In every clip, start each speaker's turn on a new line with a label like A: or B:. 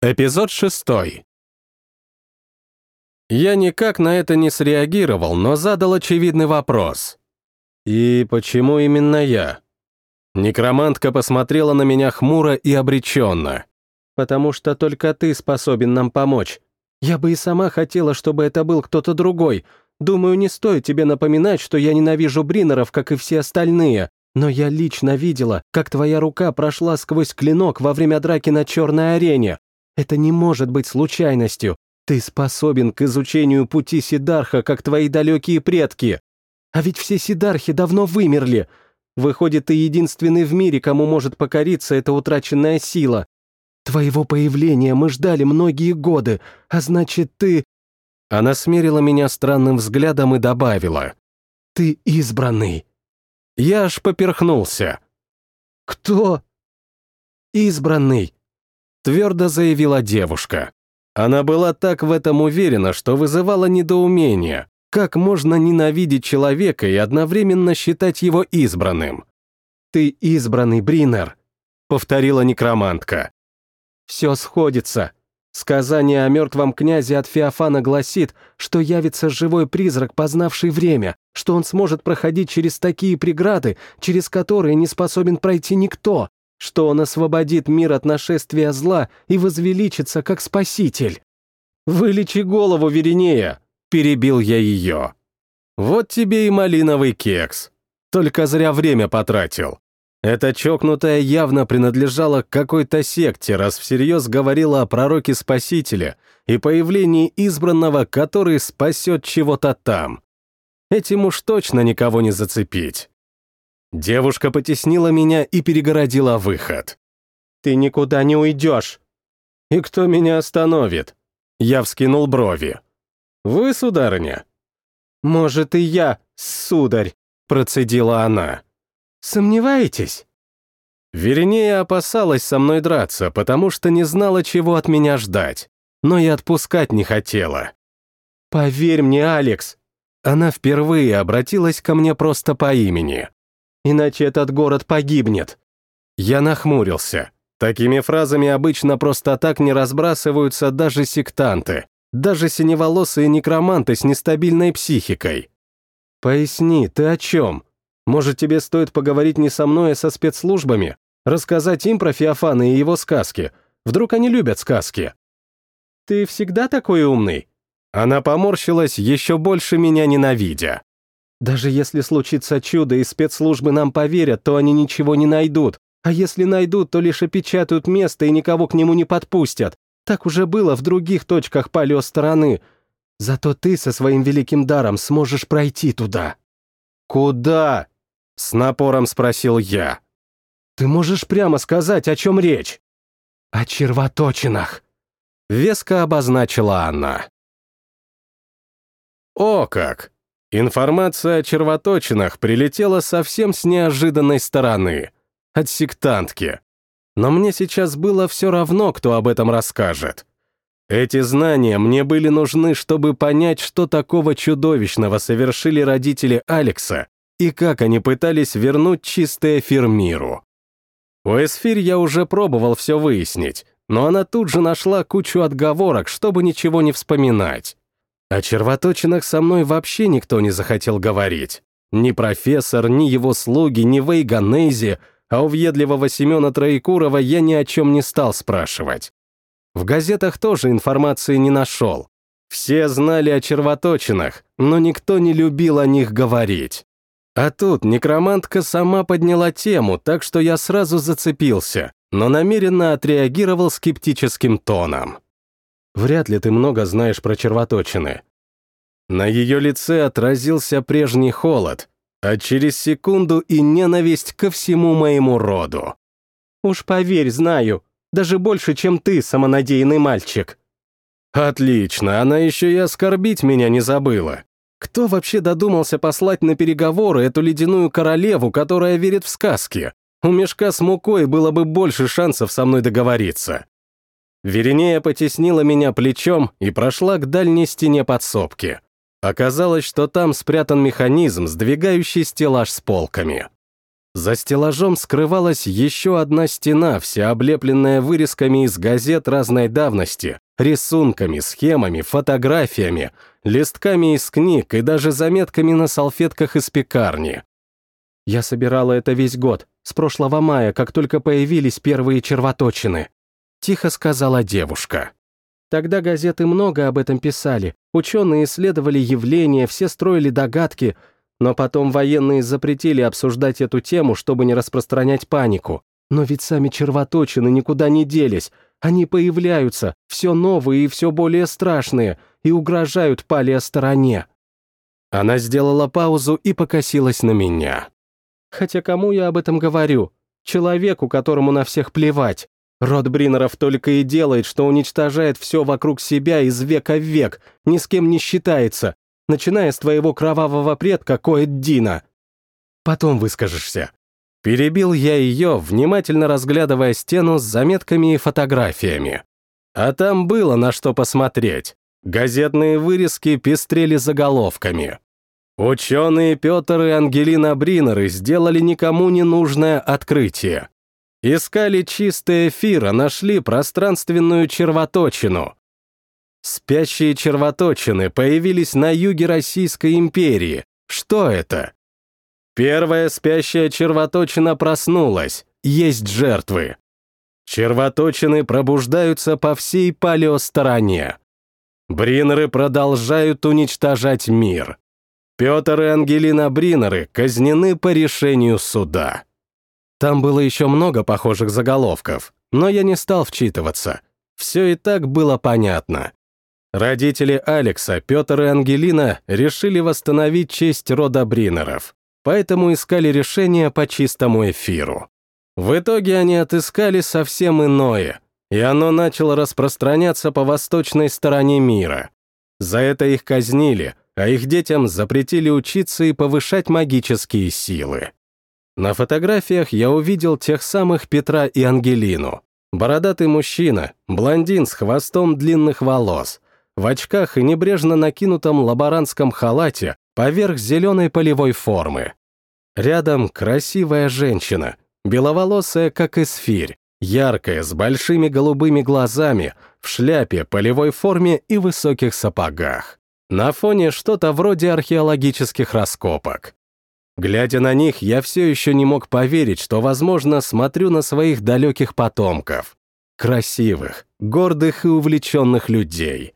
A: Эпизод шестой. Я никак на это не среагировал, но задал очевидный вопрос. «И почему именно я?» Некромантка посмотрела на меня хмуро и обреченно. «Потому что только ты способен нам помочь. Я бы и сама хотела, чтобы это был кто-то другой. Думаю, не стоит тебе напоминать, что я ненавижу Бринеров, как и все остальные. Но я лично видела, как твоя рука прошла сквозь клинок во время драки на черной арене. Это не может быть случайностью. Ты способен к изучению пути Сидарха, как твои далекие предки. А ведь все Сидархи давно вымерли. Выходит, ты единственный в мире, кому может покориться эта утраченная сила. Твоего появления мы ждали многие годы, а значит, ты...» Она смерила меня странным взглядом и добавила. «Ты избранный». Я аж поперхнулся. «Кто?» «Избранный», — твердо заявила девушка. Она была так в этом уверена, что вызывала недоумение. Как можно ненавидеть человека и одновременно считать его избранным? «Ты избранный, Бринер», — повторила некромантка. «Все сходится. Сказание о мертвом князе от Феофана гласит, что явится живой призрак, познавший время, что он сможет проходить через такие преграды, через которые не способен пройти никто, что он освободит мир от нашествия зла и возвеличится как спаситель. «Вылечи голову, Веринея!» — перебил я ее. «Вот тебе и малиновый кекс. Только зря время потратил. Эта чокнутая явно принадлежала к какой-то секте, раз всерьез говорила о пророке-спасителе и появлении избранного, который спасет чего-то там. Этим уж точно никого не зацепить. Девушка потеснила меня и перегородила выход. «Ты никуда не уйдешь!» «И кто меня остановит?» Я вскинул брови. «Вы, сударыня?» «Может, и я, сударь», — процедила она. «Сомневаетесь?» Вернее, опасалась со мной драться, потому что не знала, чего от меня ждать, но и отпускать не хотела. «Поверь мне, Алекс!» Она впервые обратилась ко мне просто по имени. «Иначе этот город погибнет». Я нахмурился. Такими фразами обычно просто так не разбрасываются даже сектанты, даже синеволосые некроманты с нестабильной психикой. «Поясни, ты о чем? Может, тебе стоит поговорить не со мной, а со спецслужбами? Рассказать им про Феофана и его сказки? Вдруг они любят сказки?» «Ты всегда такой умный?» Она поморщилась, еще больше меня ненавидя. «Даже если случится чудо и спецслужбы нам поверят, то они ничего не найдут, а если найдут, то лишь опечатают место и никого к нему не подпустят. Так уже было в других точках палеостороны. Зато ты со своим великим даром сможешь пройти туда». «Куда?» — с напором спросил я. «Ты можешь прямо сказать, о чем речь?» «О червоточинах», — веско обозначила она. «О как! Информация о червоточинах прилетела совсем с неожиданной стороны» от сектантки. Но мне сейчас было все равно, кто об этом расскажет. Эти знания мне были нужны, чтобы понять, что такого чудовищного совершили родители Алекса и как они пытались вернуть чистый эфир миру. У Эсфирь я уже пробовал все выяснить, но она тут же нашла кучу отговорок, чтобы ничего не вспоминать. О червоточинах со мной вообще никто не захотел говорить. Ни профессор, ни его слуги, ни Вейганези — а у въедливого Семена Троекурова я ни о чем не стал спрашивать. В газетах тоже информации не нашел. Все знали о червоточинах, но никто не любил о них говорить. А тут некромантка сама подняла тему, так что я сразу зацепился, но намеренно отреагировал скептическим тоном. «Вряд ли ты много знаешь про червоточины». На ее лице отразился прежний холод, а через секунду и ненависть ко всему моему роду. «Уж поверь, знаю, даже больше, чем ты, самонадеянный мальчик». «Отлично, она еще и оскорбить меня не забыла. Кто вообще додумался послать на переговоры эту ледяную королеву, которая верит в сказки? У мешка с мукой было бы больше шансов со мной договориться». Веринея потеснила меня плечом и прошла к дальней стене подсобки. Оказалось, что там спрятан механизм, сдвигающий стеллаж с полками. За стеллажом скрывалась еще одна стена, вся облепленная вырезками из газет разной давности, рисунками, схемами, фотографиями, листками из книг и даже заметками на салфетках из пекарни. Я собирала это весь год, с прошлого мая, как только появились первые червоточины. Тихо сказала девушка. Тогда газеты много об этом писали, ученые исследовали явления, все строили догадки, но потом военные запретили обсуждать эту тему, чтобы не распространять панику. Но ведь сами червоточины никуда не делись. Они появляются, все новые и все более страшные, и угрожают палеостороне. Она сделала паузу и покосилась на меня. Хотя кому я об этом говорю? Человеку, которому на всех плевать. Род Бринеров только и делает, что уничтожает все вокруг себя из века в век, ни с кем не считается, начиная с твоего кровавого предка Коэддина. Потом выскажешься. Перебил я ее, внимательно разглядывая стену с заметками и фотографиями. А там было на что посмотреть. Газетные вырезки пестрели заголовками. Ученые Петр и Ангелина Бринеры сделали никому не нужное открытие. Искали чистый эфир, а нашли пространственную червоточину. Спящие червоточины появились на юге Российской империи. Что это? Первая спящая червоточина проснулась. Есть жертвы. Червоточины пробуждаются по всей палеостороне. Бринеры продолжают уничтожать мир. Петр и Ангелина Бринеры казнены по решению суда. Там было еще много похожих заголовков, но я не стал вчитываться. Все и так было понятно. Родители Алекса, Петр и Ангелина, решили восстановить честь рода Бринеров, поэтому искали решение по чистому эфиру. В итоге они отыскали совсем иное, и оно начало распространяться по восточной стороне мира. За это их казнили, а их детям запретили учиться и повышать магические силы. На фотографиях я увидел тех самых Петра и Ангелину. Бородатый мужчина, блондин с хвостом длинных волос, в очках и небрежно накинутом лаборантском халате поверх зеленой полевой формы. Рядом красивая женщина, беловолосая, как эсфирь, яркая, с большими голубыми глазами, в шляпе, полевой форме и высоких сапогах. На фоне что-то вроде археологических раскопок. Глядя на них, я все еще не мог поверить, что, возможно, смотрю на своих далеких потомков. Красивых, гордых и увлеченных людей.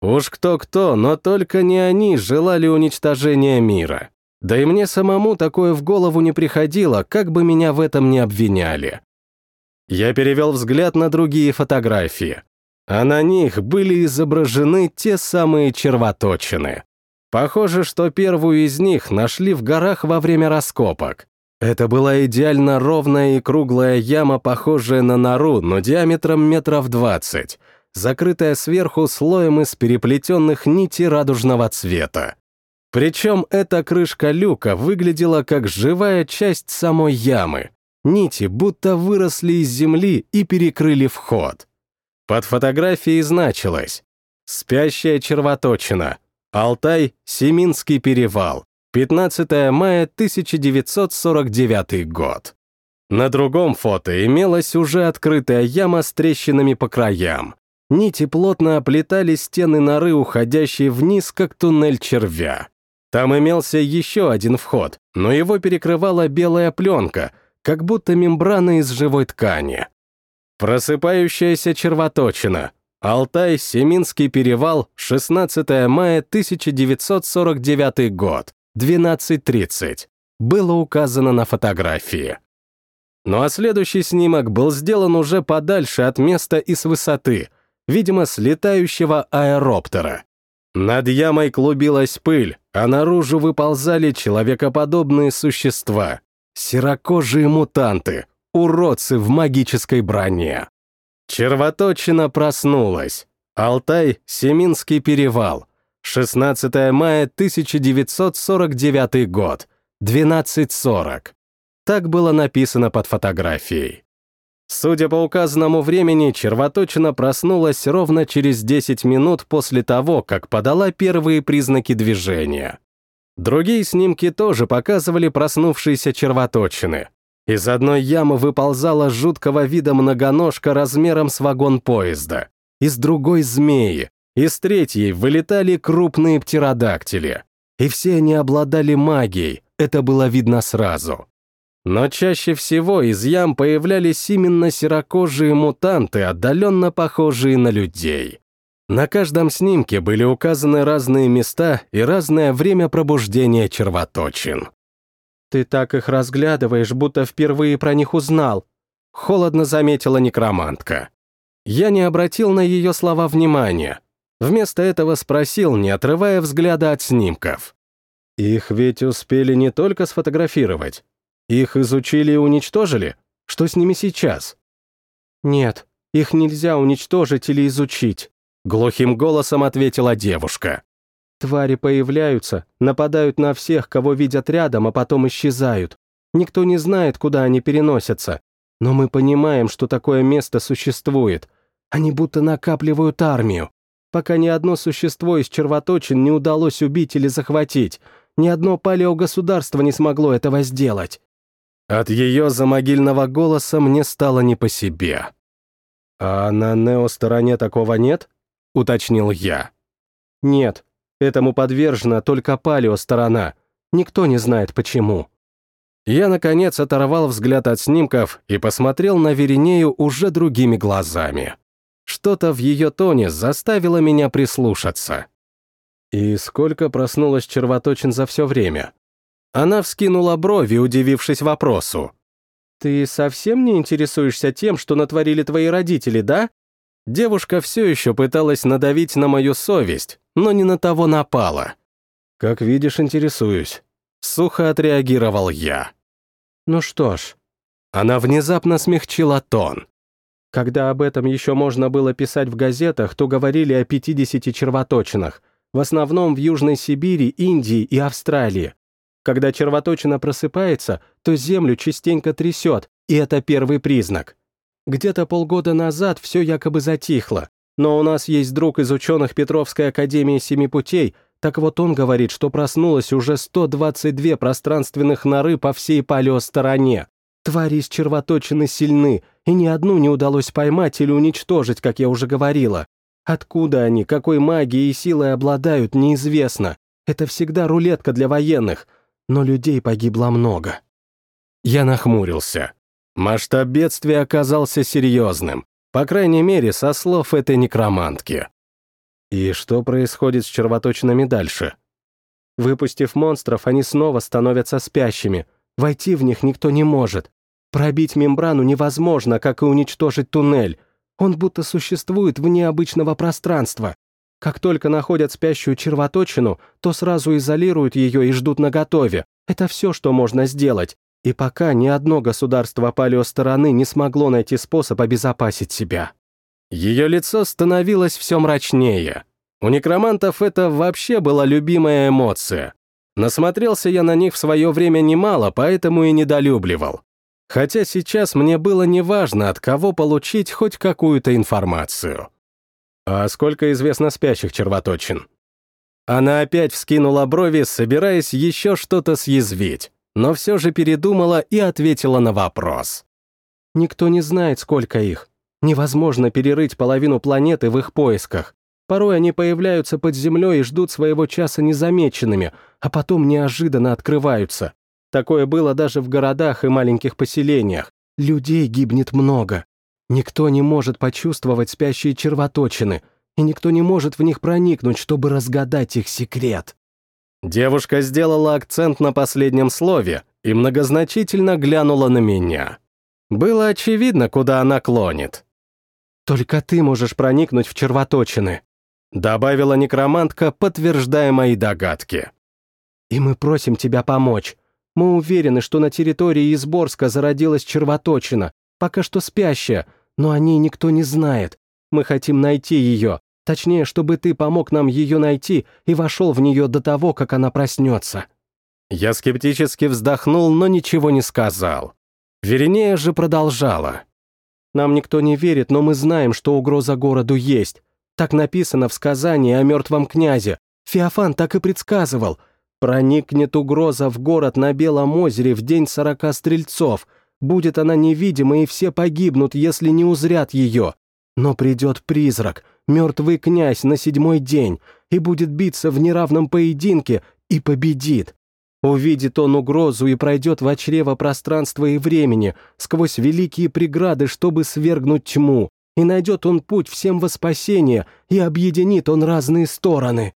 A: Уж кто-кто, но только не они желали уничтожения мира. Да и мне самому такое в голову не приходило, как бы меня в этом не обвиняли. Я перевел взгляд на другие фотографии, а на них были изображены те самые червоточины. Похоже, что первую из них нашли в горах во время раскопок. Это была идеально ровная и круглая яма, похожая на нору, но диаметром метров двадцать, закрытая сверху слоем из переплетенных нитей радужного цвета. Причем эта крышка люка выглядела как живая часть самой ямы. Нити будто выросли из земли и перекрыли вход. Под фотографией значилось «Спящая червоточина», Алтай, Семинский перевал, 15 мая 1949 год. На другом фото имелась уже открытая яма с трещинами по краям. Нити плотно оплетали стены норы, уходящие вниз, как туннель червя. Там имелся еще один вход, но его перекрывала белая пленка, как будто мембрана из живой ткани. Просыпающаяся червоточина, Алтай, Семинский перевал, 16 мая 1949 год, 12.30. Было указано на фотографии. Ну а следующий снимок был сделан уже подальше от места и с высоты, видимо, с летающего аэроптера. Над ямой клубилась пыль, а наружу выползали человекоподобные существа, серокожие мутанты, уродцы в магической броне. Червоточина проснулась. Алтай, Семинский перевал. 16 мая 1949 год. 12.40. Так было написано под фотографией. Судя по указанному времени, червоточина проснулась ровно через 10 минут после того, как подала первые признаки движения. Другие снимки тоже показывали проснувшиеся червоточины. Из одной ямы выползала жуткого вида многоножка размером с вагон поезда. Из другой — змеи. Из третьей вылетали крупные птеродактили. И все они обладали магией, это было видно сразу. Но чаще всего из ям появлялись именно серокожие мутанты, отдаленно похожие на людей. На каждом снимке были указаны разные места и разное время пробуждения червоточин.
B: «Ты так их разглядываешь, будто впервые про них узнал», — холодно заметила некромантка.
A: Я не обратил на ее слова внимания. Вместо этого спросил, не отрывая взгляда от снимков. «Их ведь успели не только сфотографировать. Их изучили и уничтожили? Что с ними сейчас?»
B: «Нет, их нельзя уничтожить или изучить.
A: Глухим голосом ответила девушка.
B: Твари появляются, нападают на всех, кого видят рядом, а потом исчезают. Никто не знает, куда они переносятся. Но мы понимаем, что такое место существует. Они будто накапливают армию. Пока ни одно существо из червоточин не удалось убить или захватить, ни одно палеогосударство не смогло этого сделать.
A: От ее замогильного голоса мне стало не по себе. «А на нео-стороне такого нет?» — уточнил я.
B: «Нет, этому подвержена только палео-сторона. Никто не знает, почему».
A: Я, наконец, оторвал взгляд от снимков и посмотрел на Веринею уже другими глазами. Что-то в ее тоне заставило меня прислушаться. «И сколько проснулась червоточин за все время?» Она вскинула брови, удивившись вопросу.
B: «Ты совсем не интересуешься тем, что натворили твои родители, да?»
A: Девушка все еще пыталась надавить на мою совесть, но не на того напала. «Как видишь, интересуюсь». Сухо отреагировал я.
B: «Ну что ж».
A: Она внезапно смягчила тон.
B: Когда об этом еще можно было писать в газетах, то говорили о 50 червоточинах, в основном в Южной Сибири, Индии и Австралии. Когда червоточина просыпается, то землю частенько трясет, и это первый признак. Где-то полгода назад все якобы затихло, но у нас есть друг из ученых Петровской академии Семи путей, так вот он говорит, что проснулось уже 122 пространственных норы по всей палеостороне. Твари из червоточины сильны, и ни одну не удалось поймать или уничтожить, как я уже говорила. Откуда они, какой магией и силой обладают, неизвестно. Это всегда рулетка для военных, но людей погибло много.
A: Я нахмурился. Масштаб бедствия оказался серьезным, по крайней мере, со слов этой некромантки. И что происходит с червоточинами дальше?
B: Выпустив монстров, они снова становятся спящими. Войти в них никто не может. Пробить мембрану невозможно, как и уничтожить туннель. Он будто существует вне обычного пространства. Как только находят спящую червоточину, то сразу изолируют ее и ждут наготове. Это все, что можно сделать. И пока ни одно государство палеостороны не смогло найти способ обезопасить себя.
A: Ее лицо становилось все мрачнее. У некромантов это вообще была любимая эмоция. Насмотрелся я на них в свое время немало, поэтому и недолюбливал. Хотя сейчас мне было неважно, от кого получить хоть какую-то информацию. А сколько известно спящих червоточин? Она опять вскинула брови, собираясь еще что-то съязвить но все же передумала и ответила на вопрос.
B: Никто не знает, сколько их. Невозможно перерыть половину планеты в их поисках. Порой они появляются под землей и ждут своего часа незамеченными, а потом неожиданно открываются. Такое было даже в городах и маленьких поселениях. Людей гибнет много. Никто не может почувствовать спящие червоточины, и никто не может в них проникнуть, чтобы разгадать их секрет.
A: Девушка сделала акцент на последнем слове и многозначительно глянула на меня. Было очевидно, куда она клонит.
B: «Только ты можешь проникнуть в червоточины»,
A: добавила некромантка, подтверждая мои догадки.
B: «И мы просим тебя помочь. Мы уверены, что на территории Изборска зародилась червоточина, пока что спящая, но о ней никто не знает. Мы хотим найти ее, Точнее, чтобы ты помог нам ее найти и вошел в нее до того, как она проснется».
A: Я скептически вздохнул, но ничего не сказал. Веринея же продолжала.
B: «Нам никто не верит, но мы знаем, что угроза городу есть. Так написано в сказании о мертвом князе. Феофан так и предсказывал. Проникнет угроза в город на Белом озере в день сорока стрельцов. Будет она невидима, и все погибнут, если не узрят ее. Но придет призрак, мертвый князь на седьмой день, и будет биться в неравном поединке, и победит. Увидит он угрозу и пройдет в чрево пространства и времени, сквозь великие преграды, чтобы свергнуть тьму, и найдет он путь всем во спасение, и объединит он разные стороны.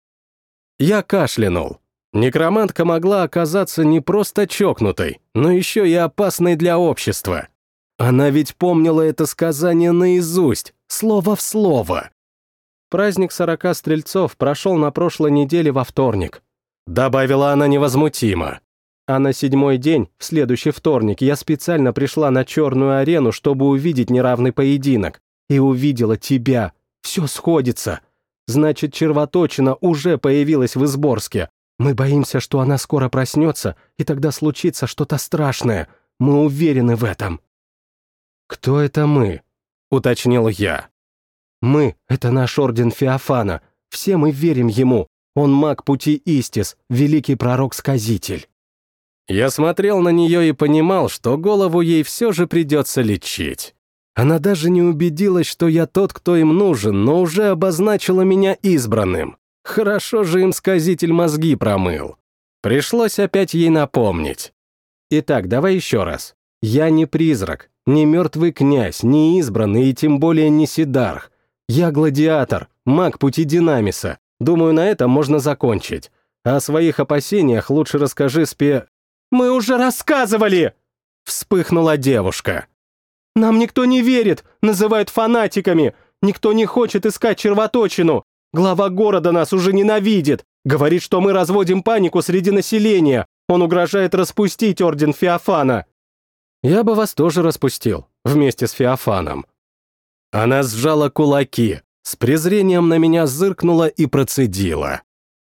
A: Я кашлянул. Некромантка могла оказаться не просто чокнутой, но еще и опасной для общества. Она ведь помнила это сказание наизусть, слово в слово.
B: Праздник сорока стрельцов прошел на прошлой неделе во вторник.
A: Добавила она невозмутимо.
B: А на седьмой день, в следующий вторник, я специально пришла на черную арену, чтобы увидеть неравный поединок. И увидела тебя. Все сходится. Значит, червоточина уже появилась в Изборске. Мы боимся, что она скоро проснется, и тогда случится что-то страшное. Мы уверены в этом.
A: «Кто это мы?» — уточнил я.
B: «Мы — это наш орден Феофана. Все мы верим ему. Он маг пути Истис, великий пророк-сказитель».
A: Я смотрел на нее и понимал, что голову ей все же придется лечить. Она даже не убедилась, что я тот, кто им нужен, но уже обозначила меня избранным. Хорошо же им сказитель мозги промыл. Пришлось опять ей напомнить.
B: Итак, давай еще раз. Я не призрак, не мертвый князь, не избранный и тем более не Сидарх. Я гладиатор, маг пути Динамиса. Думаю, на этом можно закончить. А о своих опасениях лучше расскажи спе...
A: «Мы уже рассказывали!» Вспыхнула девушка.
B: Нам никто не верит, называют фанатиками. Никто не хочет искать червоточину. Глава города нас уже ненавидит. Говорит, что мы разводим панику среди населения. Он угрожает распустить орден Феофана.
A: Я бы вас тоже распустил, вместе с Феофаном. Она сжала кулаки, с презрением на меня зыркнула и процедила.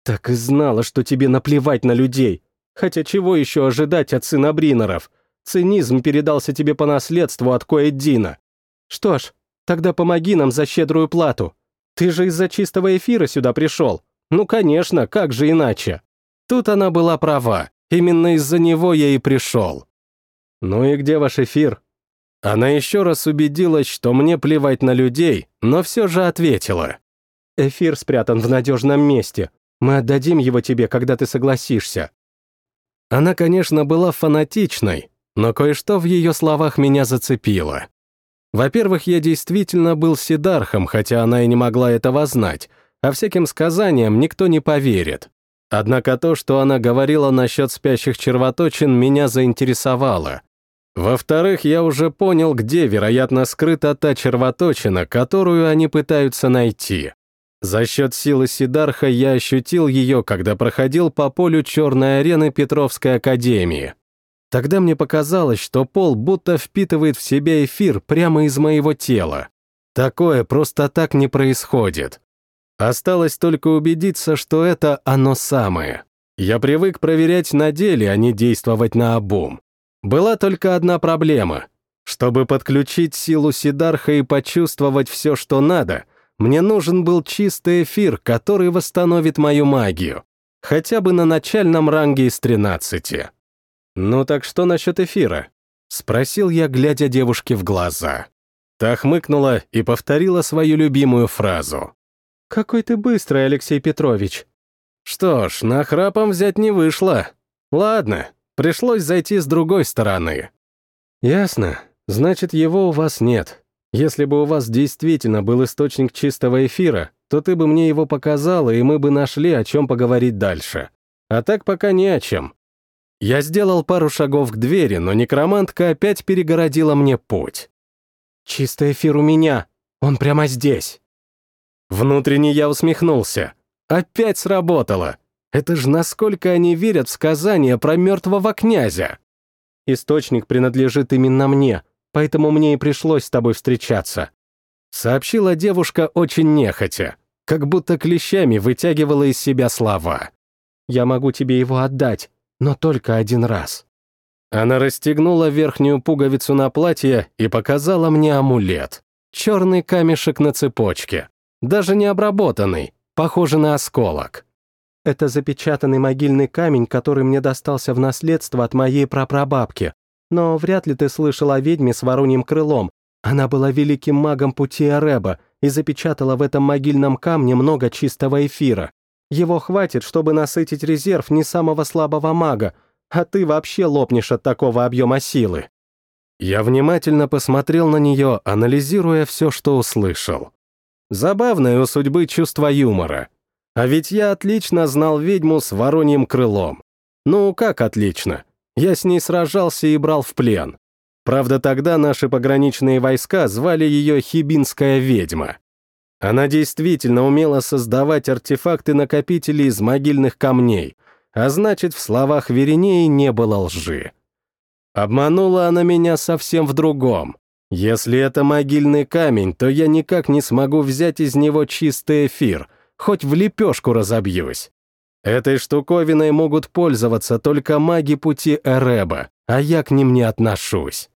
B: Так и знала, что тебе наплевать на людей. Хотя чего еще ожидать от сына Бринеров? Цинизм передался тебе по наследству от Коэддина. Что ж, тогда помоги нам за щедрую плату. Ты же из-за чистого эфира сюда пришел. Ну, конечно, как же иначе?
A: Тут она была права. Именно из-за него я и пришел.
B: Ну и где ваш эфир?
A: Она еще раз убедилась, что мне плевать на людей, но все же ответила.
B: Эфир спрятан в надежном месте. Мы отдадим его тебе, когда ты согласишься.
A: Она, конечно, была фанатичной, но кое-что в ее словах меня зацепило. Во-первых, я действительно был Сидархом, хотя она и не могла этого знать, а всяким сказаниям никто не поверит. Однако то, что она говорила насчет спящих червоточин, меня заинтересовало. Во-вторых, я уже понял, где, вероятно, скрыта та червоточина, которую они пытаются найти. За счет силы Сидарха я ощутил ее, когда проходил по полю черной арены Петровской академии. Тогда мне показалось, что пол будто впитывает в себя эфир прямо из моего тела. Такое просто так не происходит. Осталось только убедиться, что это оно самое. Я привык проверять на деле, а не действовать на обум. Была только одна проблема. Чтобы подключить силу Сидарха и почувствовать все, что надо, мне нужен был чистый эфир, который восстановит мою магию. Хотя бы на начальном ранге из 13. «Ну так что насчет эфира?» — спросил я, глядя девушке в глаза. Та хмыкнула и повторила свою любимую фразу.
B: «Какой ты быстрый, Алексей Петрович!»
A: Что ж, на храпом взять не вышло. Ладно, пришлось зайти с другой стороны.
B: «Ясно. Значит, его у вас нет. Если бы у вас действительно был источник чистого эфира, то ты бы мне его показала, и мы бы нашли, о чем поговорить дальше. А так пока не о чем.
A: Я сделал пару шагов к двери, но некромантка опять перегородила мне путь.
B: «Чистый эфир у меня. Он прямо здесь».
A: Внутренне я усмехнулся. Опять сработало. Это же насколько они верят в сказания про мертвого князя.
B: Источник принадлежит именно мне, поэтому мне и пришлось с тобой встречаться.
A: Сообщила девушка очень нехотя, как будто клещами вытягивала из себя слова.
B: Я могу тебе его отдать, но только один раз.
A: Она расстегнула верхнюю пуговицу на платье и показала мне амулет. Черный камешек на цепочке. Даже не обработанный, похожий на осколок.
B: Это запечатанный могильный камень, который мне достался в наследство от моей прапрабабки. Но вряд ли ты слышал о ведьме с вороньим крылом. Она была великим магом пути Эреба и запечатала в этом могильном камне много чистого эфира. Его хватит, чтобы насытить резерв не самого слабого мага, а ты вообще лопнешь от такого объема силы.
A: Я внимательно посмотрел на нее, анализируя все, что услышал. Забавное у судьбы чувство юмора. А ведь я отлично знал ведьму с вороньим крылом. Ну, как отлично? Я с ней сражался и брал в плен. Правда, тогда наши пограничные войска звали ее Хибинская ведьма. Она действительно умела создавать артефакты-накопители из могильных камней, а значит, в словах Веринеи не было лжи. Обманула она меня совсем в другом. Если это могильный камень, то я никак не смогу взять из него чистый эфир, хоть в лепешку разобьюсь. Этой штуковиной могут пользоваться только маги пути Эреба, а я к ним не отношусь.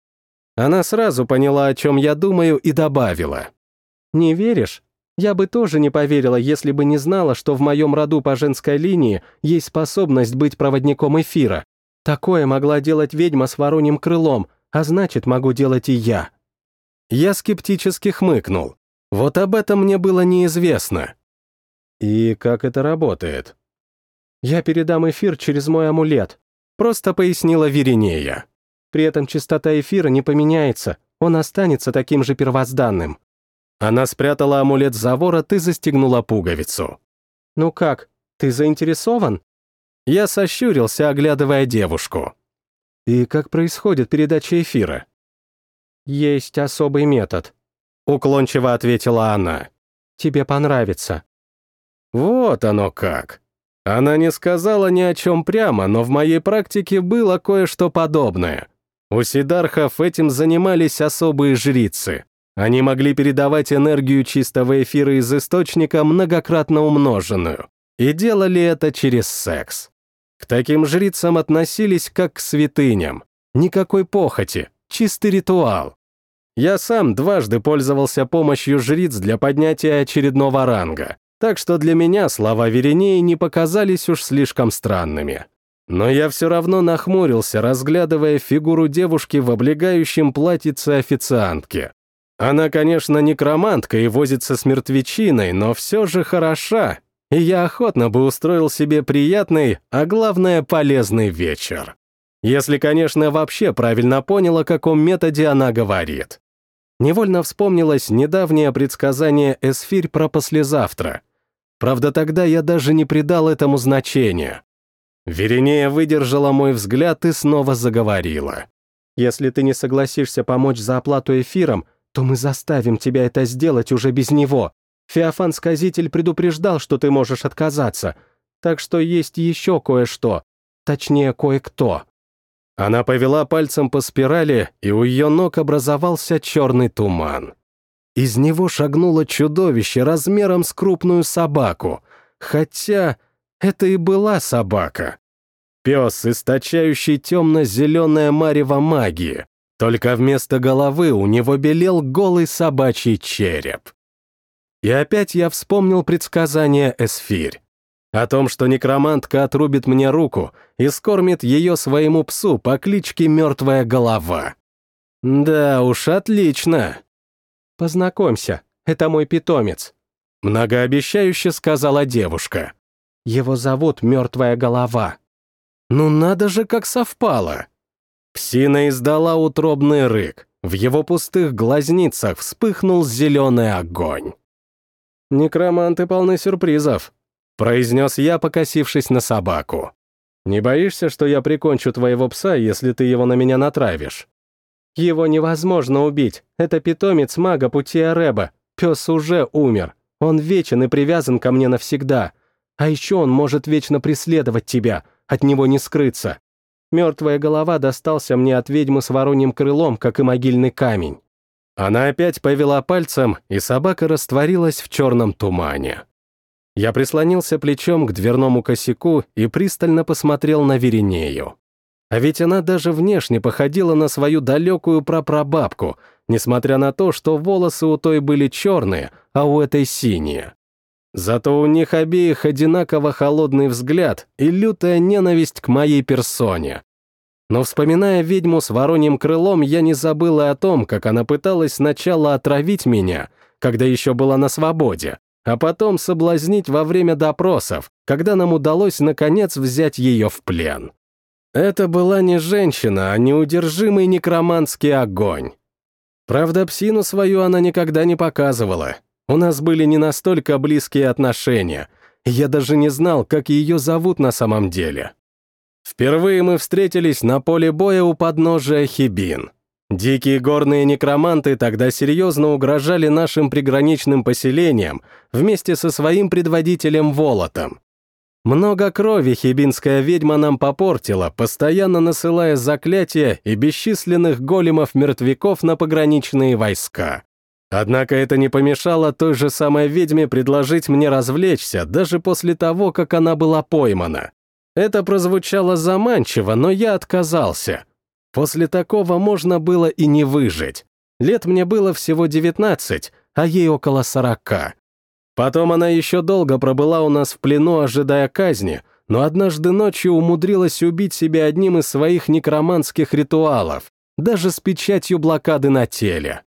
A: Она сразу поняла, о чем я думаю, и добавила.
B: «Не веришь? Я бы тоже не поверила, если бы не знала, что в моем роду по женской линии есть способность быть проводником эфира. Такое могла делать ведьма с вороньим крылом, а значит, могу делать и я.
A: Я скептически хмыкнул. Вот об этом мне было неизвестно. И как это работает?
B: Я передам эфир через мой амулет,
A: просто пояснила Веринея.
B: При этом частота эфира не поменяется, он останется таким же первозданным.
A: Она спрятала амулет за ворот и застегнула пуговицу.
B: «Ну как, ты заинтересован?»
A: Я сощурился, оглядывая девушку.
B: «И как происходит передача эфира?» «Есть особый метод», —
A: уклончиво ответила она.
B: «Тебе понравится».
A: «Вот оно как». Она не сказала ни о чем прямо, но в моей практике было кое-что подобное. У сидархов этим занимались особые жрицы. Они могли передавать энергию чистого эфира из источника многократно умноженную. И делали это через секс. К таким жрицам относились как к святыням. Никакой похоти, чистый ритуал. Я сам дважды пользовался помощью жриц для поднятия очередного ранга, так что для меня слова Веренеи не показались уж слишком странными. Но я все равно нахмурился, разглядывая фигуру девушки в облегающем платьице официантки. Она, конечно, некромантка и возится с мертвечиной, но все же хороша и я охотно бы устроил себе приятный, а главное, полезный вечер. Если, конечно, вообще правильно понял, о каком методе она говорит. Невольно вспомнилось недавнее предсказание Эсфирь про послезавтра. Правда, тогда я даже не придал этому значения. Веренея выдержала мой взгляд и снова заговорила.
B: «Если ты не согласишься помочь за оплату эфиром, то мы заставим тебя это сделать уже без него. Феофан-сказитель предупреждал, что ты можешь отказаться, так что есть еще кое-что, точнее, кое-кто».
A: Она повела пальцем по спирали, и у ее ног образовался черный туман. Из него шагнуло чудовище размером с крупную собаку, хотя это и была собака. Пес, источающий темно-зеленое марево магии, только вместо головы у него белел голый собачий череп. И опять я вспомнил предсказание Эсфирь. О том, что некромантка отрубит мне руку и скормит ее своему псу по кличке Мертвая Голова. Да уж, отлично.
B: Познакомься, это мой питомец.
A: Многообещающе сказала девушка.
B: Его зовут Мертвая Голова.
A: Ну надо же, как совпало. Псина издала утробный рык. В его пустых глазницах вспыхнул зеленый огонь. «Некроманты полны сюрпризов», — произнес я, покосившись на собаку. «Не боишься, что я прикончу твоего пса, если ты его на меня натравишь?»
B: «Его невозможно убить. Это питомец мага пути Ареба. Пес уже умер. Он вечен и привязан ко мне навсегда. А еще он может вечно преследовать тебя. От него не скрыться. Мертвая голова достался мне от ведьмы с вороньим крылом, как и могильный камень.
A: Она опять повела пальцем, и собака растворилась в черном тумане. Я прислонился плечом к дверному косяку и пристально посмотрел на Веринею. А ведь она даже внешне походила на свою далекую прапрабабку, несмотря на то, что волосы у той были черные, а у этой синие. Зато у них обеих одинаково холодный взгляд и лютая ненависть к моей персоне. Но вспоминая ведьму с вороньим крылом, я не забыла о том, как она пыталась сначала отравить меня, когда еще была на свободе, а потом соблазнить во время допросов, когда нам удалось наконец взять ее в плен. Это была не женщина, а неудержимый некроманский огонь. Правда, псину свою она никогда не показывала. У нас были не настолько близкие отношения. Я даже не знал, как ее зовут на самом деле. Впервые мы встретились на поле боя у подножия Хибин. Дикие горные некроманты тогда серьезно угрожали нашим приграничным поселениям вместе со своим предводителем Волотом. Много крови хибинская ведьма нам попортила, постоянно насылая заклятия и бесчисленных големов-мертвяков на пограничные войска. Однако это не помешало той же самой ведьме предложить мне развлечься, даже после того, как она была поймана. Это прозвучало заманчиво, но я отказался. После такого можно было и не выжить. Лет мне было всего 19, а ей около 40. Потом она еще долго пробыла у нас в плену, ожидая казни, но однажды ночью умудрилась убить себя одним из своих некроманских ритуалов, даже с печатью блокады на теле.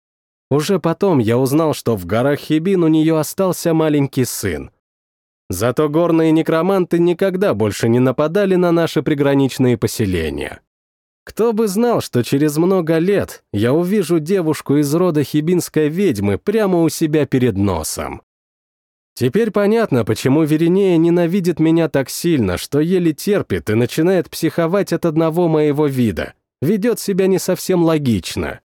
A: Уже потом я узнал, что в горах Хибин у нее остался маленький сын. Зато горные некроманты никогда больше не нападали на наши приграничные поселения. Кто бы знал, что через много лет я увижу девушку из рода хибинской ведьмы прямо у себя перед носом. Теперь понятно, почему Веринея ненавидит меня так сильно, что еле терпит и начинает психовать от одного моего вида, ведет себя не совсем логично.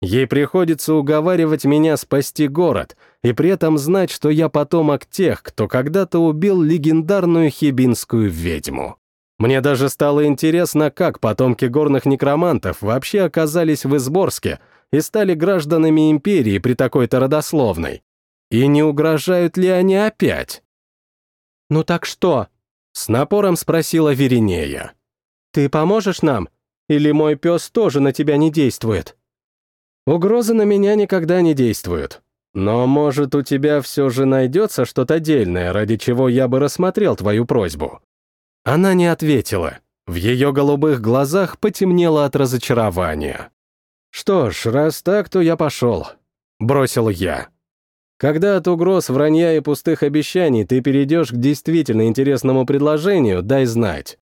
A: Ей приходится уговаривать меня спасти город и при этом знать, что я потомок тех, кто когда-то убил легендарную хибинскую ведьму. Мне даже стало интересно, как потомки горных некромантов вообще оказались в Изборске и стали гражданами империи при такой-то родословной. И не угрожают ли они опять?
B: «Ну так что?» — с напором спросила Веринея. «Ты поможешь нам? Или мой пес тоже на тебя не действует?»
A: «Угрозы на меня никогда не действуют. Но, может, у тебя все же найдется что-то дельное, ради чего я бы рассмотрел твою просьбу?» Она не ответила. В ее голубых глазах потемнело от разочарования. «Что ж, раз так, то я пошел», — бросил я. Когда от угроз, вранья и пустых обещаний ты перейдешь к действительно интересному предложению, дай знать.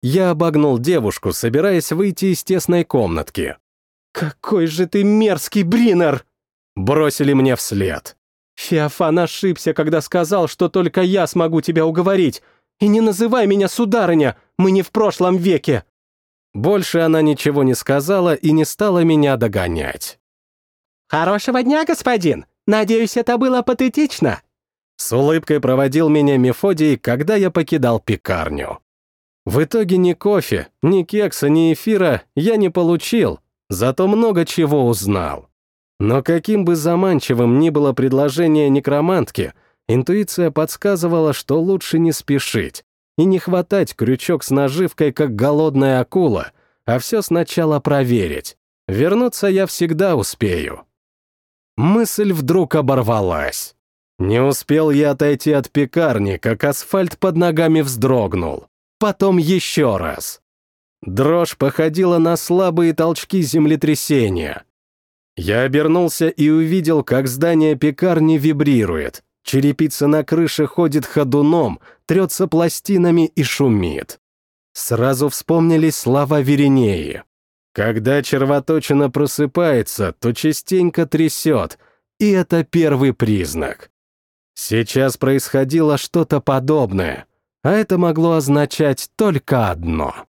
A: Я обогнул девушку, собираясь выйти из тесной комнатки.
B: «Какой же ты мерзкий Бринер!»
A: Бросили мне вслед.
B: «Феофан ошибся, когда сказал, что только я смогу тебя уговорить. И не называй меня сударыня, мы не в прошлом веке!»
A: Больше она ничего не сказала и не стала меня догонять.
B: «Хорошего дня, господин! Надеюсь, это было патетично?»
A: С улыбкой проводил меня Мефодий, когда я покидал пекарню. В итоге ни кофе, ни кекса, ни эфира я не получил, зато много чего узнал. Но каким бы заманчивым ни было предложение некромантки, интуиция подсказывала, что лучше не спешить и не хватать крючок с наживкой, как голодная акула, а все сначала проверить. Вернуться я всегда успею. Мысль вдруг оборвалась. Не успел я отойти от пекарни, как асфальт под ногами вздрогнул. Потом еще раз. Дрожь походила на слабые толчки землетрясения. Я обернулся и увидел, как здание пекарни вибрирует. Черепица на крыше ходит ходуном, трется пластинами и шумит. Сразу вспомнились слова Веринеи. Когда червоточина просыпается, то частенько трясет, и это первый признак. Сейчас происходило что-то подобное, а это могло означать только одно.